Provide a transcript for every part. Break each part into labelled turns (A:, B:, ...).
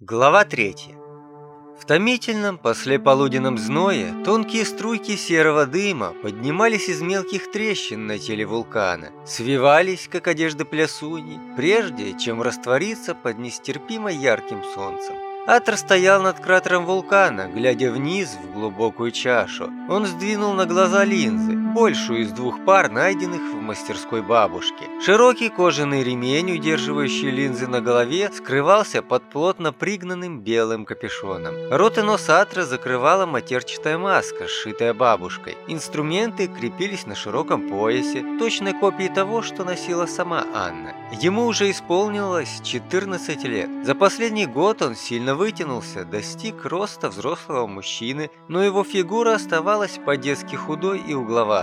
A: Глава 3. В томительном послеполуденном зное тонкие струйки серого дыма поднимались из мелких трещин на теле вулкана, свивались, как одежда плясуни, прежде чем раствориться под нестерпимо ярким солнцем. Атор стоял над кратером вулкана, глядя вниз в глубокую чашу. Он сдвинул на глаза линзы, большую из двух пар, найденных в мастерской бабушки. Широкий кожаный ремень, удерживающий линзы на голове, скрывался под плотно пригнанным белым капюшоном. Рот и нос Атра закрывала матерчатая маска, сшитая бабушкой. Инструменты крепились на широком поясе, точной копии того, что носила сама Анна. Ему уже исполнилось 14 лет. За последний год он сильно вытянулся, достиг роста взрослого мужчины, но его фигура оставалась по-детски худой и угловатой.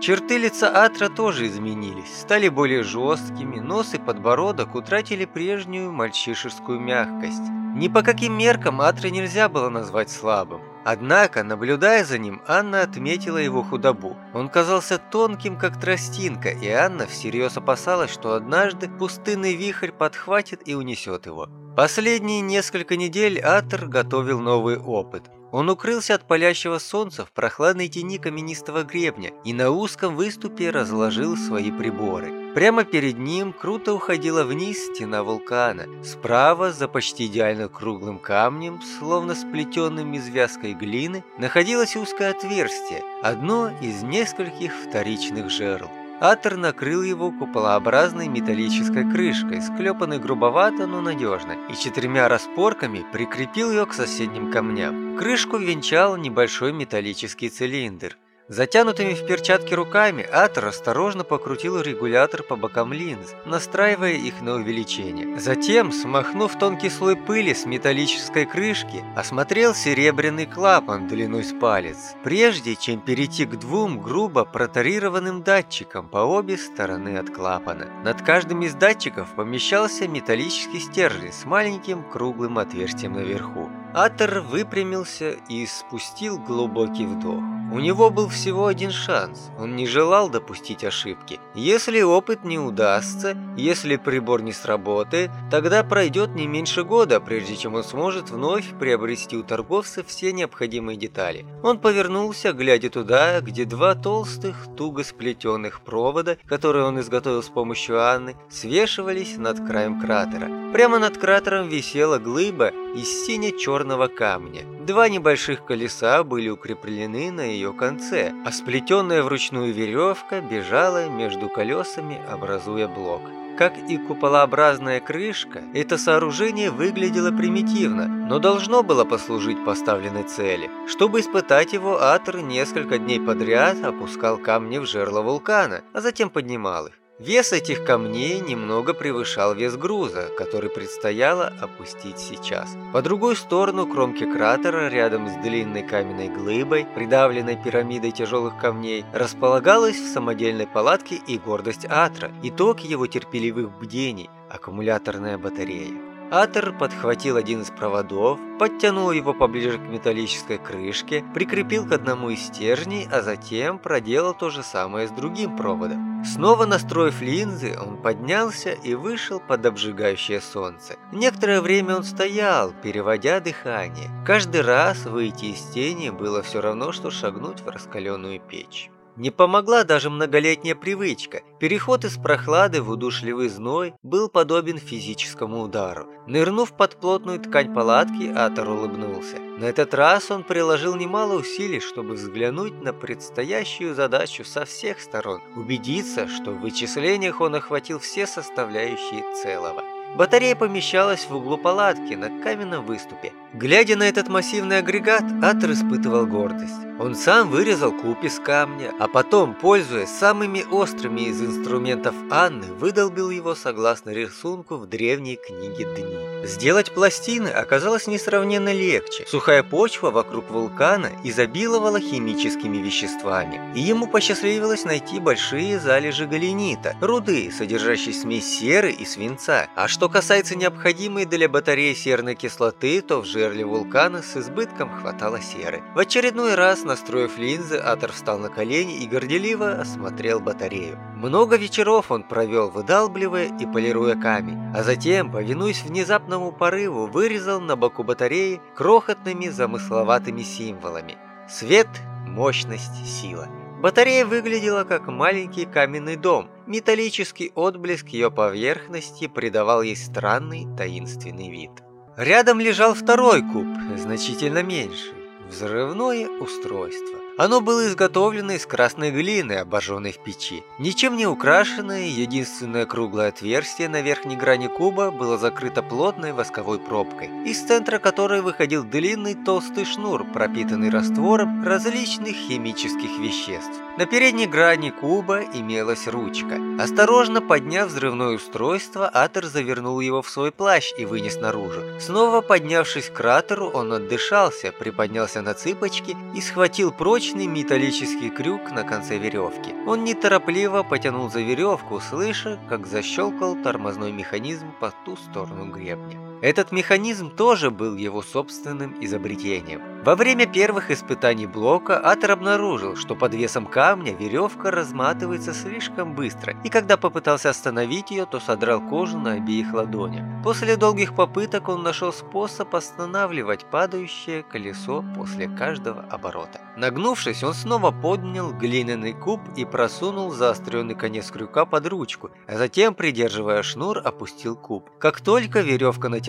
A: Черты лица Атра тоже изменились, стали более жесткими, нос и подбородок утратили прежнюю мальчишескую мягкость. Ни по каким меркам Атра нельзя было назвать слабым. Однако, наблюдая за ним, Анна отметила его худобу. Он казался тонким, как тростинка, и Анна всерьез опасалась, что однажды пустынный вихрь подхватит и унесет его. Последние несколько недель Атр готовил новый опыт. Он укрылся от палящего солнца в прохладной тени каменистого гребня и на узком выступе разложил свои приборы. Прямо перед ним круто уходила вниз стена вулкана. Справа, за почти идеально круглым камнем, словно сплетенным из вязкой глины, находилось узкое отверстие, одно из нескольких вторичных жерл. Атор накрыл его куполообразной металлической крышкой, склепанной грубовато, но надежно, и четырьмя распорками прикрепил ее к соседним камням. Крышку венчал небольшой металлический цилиндр. Затянутыми в перчатки руками Атор осторожно покрутил регулятор по бокам линз, настраивая их на увеличение. Затем, смахнув тонкий слой пыли с металлической крышки, осмотрел серебряный клапан длиной с палец, прежде чем перейти к двум грубо проторированным датчикам по обе стороны от клапана. Над каждым из датчиков помещался металлический стержень с маленьким круглым отверстием наверху. Атор выпрямился и спустил глубокий вдох. У него был всего один шанс. Он не желал допустить ошибки. Если опыт не удастся, если прибор не сработает, тогда пройдет не меньше года, прежде чем он сможет вновь приобрести у торговца все необходимые детали. Он повернулся, глядя туда, где два толстых, туго сплетенных провода, которые он изготовил с помощью Анны, свешивались над краем кратера. Прямо над кратером висела глыба из сине-черного камня. Два небольших колеса были укреплены на ее конце, а сплетенная вручную веревка бежала между колесами, образуя блок. Как и куполообразная крышка, это сооружение выглядело примитивно, но должно было послужить поставленной цели. Чтобы испытать его, Атор несколько дней подряд опускал камни в жерло вулкана, а затем поднимал их. Вес этих камней немного превышал вес груза, который предстояло опустить сейчас. По другую сторону кромки кратера, рядом с длинной каменной глыбой, придавленной пирамидой тяжелых камней, располагалась в самодельной палатке и гордость Атра, итог его терпеливых бдений – аккумуляторная батарея. Атер подхватил один из проводов, подтянул его поближе к металлической крышке, прикрепил к одному из стержней, а затем проделал то же самое с другим проводом. Снова настроив линзы, он поднялся и вышел под обжигающее солнце. Некоторое время он стоял, переводя дыхание. Каждый раз выйти из тени было все равно, что шагнуть в раскаленную печь. Не помогла даже многолетняя привычка. Переход из прохлады в удушливый зной был подобен физическому удару. Нырнув под плотную ткань палатки, Атор улыбнулся. На этот раз он приложил немало усилий, чтобы взглянуть на предстоящую задачу со всех сторон, убедиться, что в вычислениях он охватил все составляющие целого. Батарея помещалась в углу палатки на каменном выступе. Глядя на этот массивный агрегат, Атер испытывал гордость. Он сам вырезал куб из камня, а потом, пользуясь самыми острыми из инструментов Анны, выдолбил его согласно рисунку в древней книге Дни. Сделать пластины оказалось несравненно легче. Сухая почва вокруг вулкана изобиловала химическими веществами, и ему посчастливилось найти большие залежи галенита, руды, содержащей смесь серы и свинца. А что Что касается необходимой для батареи серной кислоты, то в жерле вулкана с избытком хватало серы. В очередной раз, настроив линзы, Атор встал на колени и горделиво осмотрел батарею. Много вечеров он провел, выдалбливая и полируя камень, а затем, повинуясь внезапному порыву, вырезал на боку батареи крохотными замысловатыми символами. Свет, мощность, сила. Батарея выглядела как маленький каменный дом. Металлический отблеск ее поверхности придавал ей странный таинственный вид. Рядом лежал второй куб, значительно меньший. Взрывное устройство. Оно было изготовлено из красной глины, обожженной в печи. Ничем не украшенное, единственное круглое отверстие на верхней грани куба было закрыто плотной восковой пробкой, из центра которой выходил длинный толстый шнур, пропитанный раствором различных химических веществ. На передней грани куба имелась ручка. Осторожно подняв взрывное устройство, Атер завернул его в свой плащ и вынес наружу. Снова поднявшись к кратеру, он отдышался, приподнялся на цыпочки и схватил прочный металлический крюк на конце веревки. Он неторопливо потянул за веревку, слыша, как защелкал тормозной механизм по ту сторону гребня. Этот механизм тоже был его собственным изобретением. Во время первых испытаний блока Атер обнаружил, что под весом камня веревка разматывается слишком быстро, и когда попытался остановить ее, то содрал кожу на обеих ладонях. После долгих попыток он нашел способ останавливать падающее колесо после каждого оборота. Нагнувшись, он снова поднял глиняный куб и просунул заостренный конец крюка под ручку, а затем, придерживая шнур, опустил куб. Как только веревка натянулась,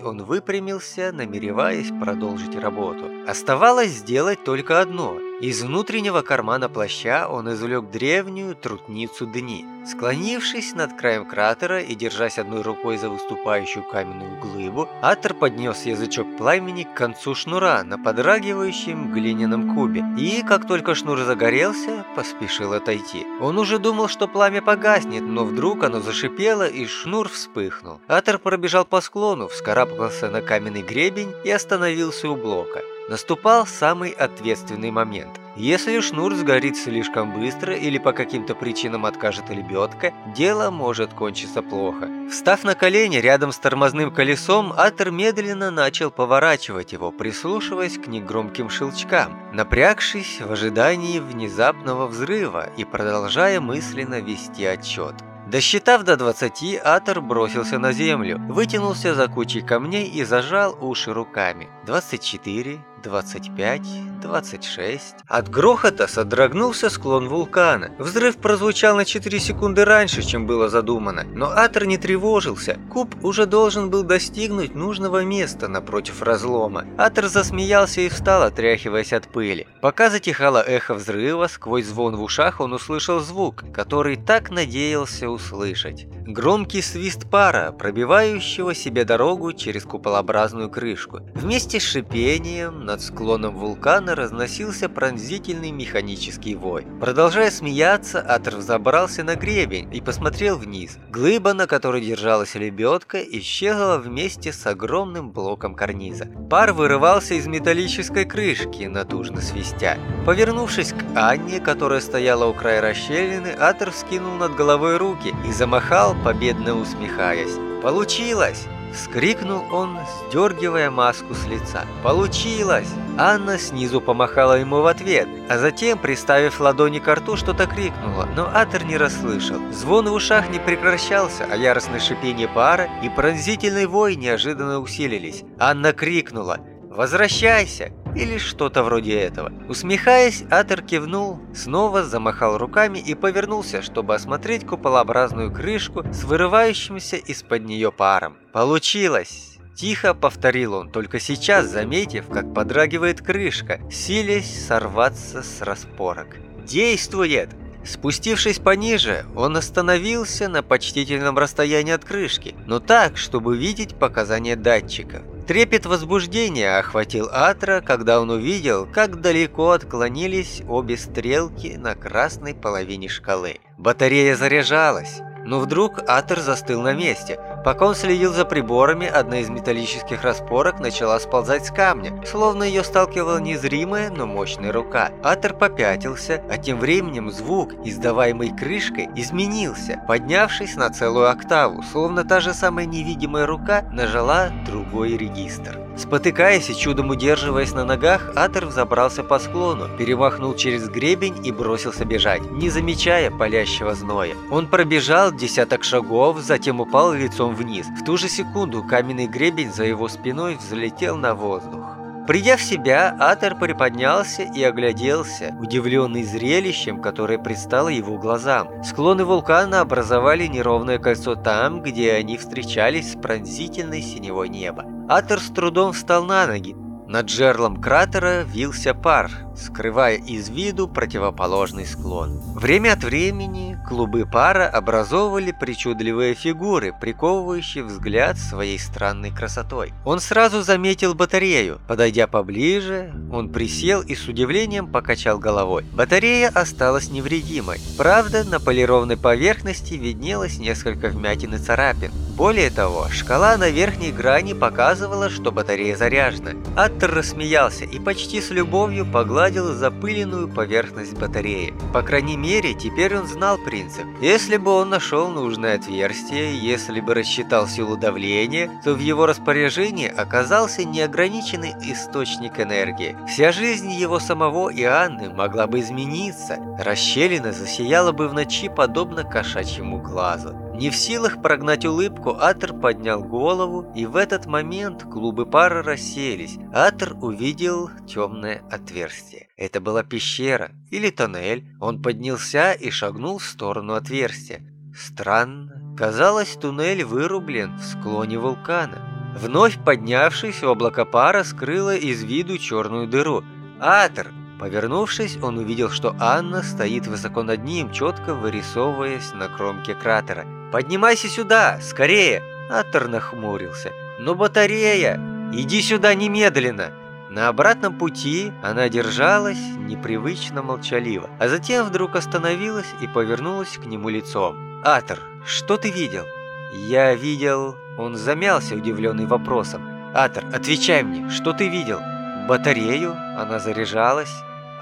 A: он выпрямился, намереваясь продолжить работу. Оставалось сделать только одно. Из внутреннего кармана плаща он извлек древнюю трутницу дни. Склонившись над краем кратера и держась одной рукой за выступающую каменную глыбу, Атер поднес язычок пламени к концу шнура на подрагивающем глиняном кубе и, как только шнур загорелся, поспешил отойти. Он уже думал, что пламя погаснет, но вдруг оно зашипело и шнур вспыхнул. Атер пробежал по склону, вскарабкался на каменный гребень и остановился у блока. Наступал самый ответственный момент. Если шнур сгорит слишком быстро или по каким-то причинам откажет лебедка, дело может кончиться плохо. Встав на колени рядом с тормозным колесом, Атер медленно начал поворачивать его, прислушиваясь к негромким щелчкам, напрягшись в ожидании внезапного взрыва и продолжая мысленно вести отчет. Досчитав до 20, Атор бросился на землю, вытянулся за кучей камней и зажал уши руками. 24, 25, 26. От грохота содрогнулся склон вулкана. Взрыв прозвучал на 4 секунды раньше, чем было задумано. Но Атор не тревожился. Куб уже должен был достигнуть нужного места напротив разлома. Атор засмеялся и встал, отряхиваясь от пыли. Пока затихало эхо взрыва, сквозь звон в ушах он услышал звук, который так надеялся услышать. Громкий свист пара, пробивающего себе дорогу через куполообразную крышку. Вместе с шипением над склоном вулкана разносился пронзительный механический вой. Продолжая смеяться, Атр взобрался на гребень и посмотрел вниз. Глыба, на которой держалась лебедка, исчезла вместе с огромным блоком карниза. Пар вырывался из металлической крышки, натужно свистя. Повернувшись к Анне, которая стояла у края расщелины, Атр вскинул над головой руки и замахал, победно усмехаясь. «Получилось!» Вскрикнул он, сдергивая маску с лица. «Получилось!» Анна снизу помахала ему в ответ, а затем, приставив ладони к рту, что-то крикнула, но Атер не расслышал. Звон в ушах не прекращался, а яростное шипение пара и пронзительный вой неожиданно усилились. Анна крикнула «Возвращайся!» Или что-то вроде этого. Усмехаясь, Атер кивнул, снова замахал руками и повернулся, чтобы осмотреть куполообразную крышку с вырывающимся из-под нее паром. Получилось! Тихо повторил он, только сейчас заметив, как подрагивает крышка, силясь сорваться с распорок. «Действует!» Спустившись пониже, он остановился на почтительном расстоянии от крышки, но так, чтобы видеть показания датчиков. Трепет возбуждения охватил Атра, когда он увидел, как далеко отклонились обе стрелки на красной половине шкалы. Батарея заряжалась. Но вдруг Атер застыл на месте. Пока он следил за приборами, одна из металлических распорок начала сползать с камня, словно ее сталкивала незримая, но мощная рука. Атер попятился, а тем временем звук, издаваемый крышкой, изменился, поднявшись на целую октаву, словно та же самая невидимая рука нажала другой регистр. Спотыкаясь и чудом удерживаясь на ногах, Атер взобрался по склону, перемахнул через гребень и бросился бежать, не замечая палящего зноя. Он пробежал десяток шагов, затем упал лицом вниз. В ту же секунду каменный гребень за его спиной взлетел на воздух. Придя в себя, Атер приподнялся и огляделся, удивленный зрелищем, которое предстало его глазам. Склоны вулкана образовали неровное кольцо там, где они встречались с пронзительной синевой неба. Атер с трудом встал на ноги. Над жерлом кратера вился пар, скрывая из виду противоположный склон. Время от времени клубы пара образовывали причудливые фигуры, приковывающие взгляд своей странной красотой. Он сразу заметил батарею. Подойдя поближе, он присел и с удивлением покачал головой. Батарея осталась невредимой. Правда, на полированной поверхности виднелось несколько вмятин и царапин. Более того, шкала на верхней грани показывала, что батарея заряжена. Аттер рассмеялся и почти с любовью погладил запыленную поверхность батареи. По крайней мере, теперь он знал принцип. Если бы он нашел нужное отверстие, если бы рассчитал силу давления, то в его распоряжении оказался неограниченный источник энергии. Вся жизнь его самого и Анны могла бы измениться. Расщелина засияла бы в ночи подобно кошачьему глазу. Не в силах прогнать улыбку, Атер поднял голову, и в этот момент клубы пара расселись. Атер увидел темное отверстие. Это была пещера или тоннель. Он поднялся и шагнул в сторону отверстия. Странно. Казалось, туннель вырублен в склоне вулкана. Вновь поднявшись, облако пара скрыло из виду черную дыру. Атер Повернувшись, он увидел, что Анна стоит высоко над ним, четко вырисовываясь на кромке кратера. «Поднимайся сюда! Скорее!» Аттер нахмурился. «Но батарея! Иди сюда немедленно!» На обратном пути она держалась непривычно молчаливо, а затем вдруг остановилась и повернулась к нему лицом. «Атер, что ты видел?» «Я видел...» Он замялся, удивленный вопросом. «Атер, отвечай мне, что ты видел?» «Батарею?» Она заряжалась.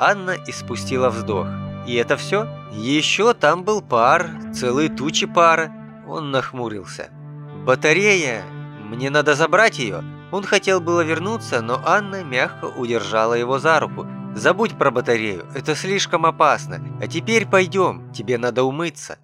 A: Анна испустила вздох. «И это все?» «Еще там был пар, целые тучи пара». Он нахмурился. «Батарея! Мне надо забрать ее!» Он хотел было вернуться, но Анна мягко удержала его за руку. «Забудь про батарею, это слишком опасно. А теперь пойдем, тебе надо умыться».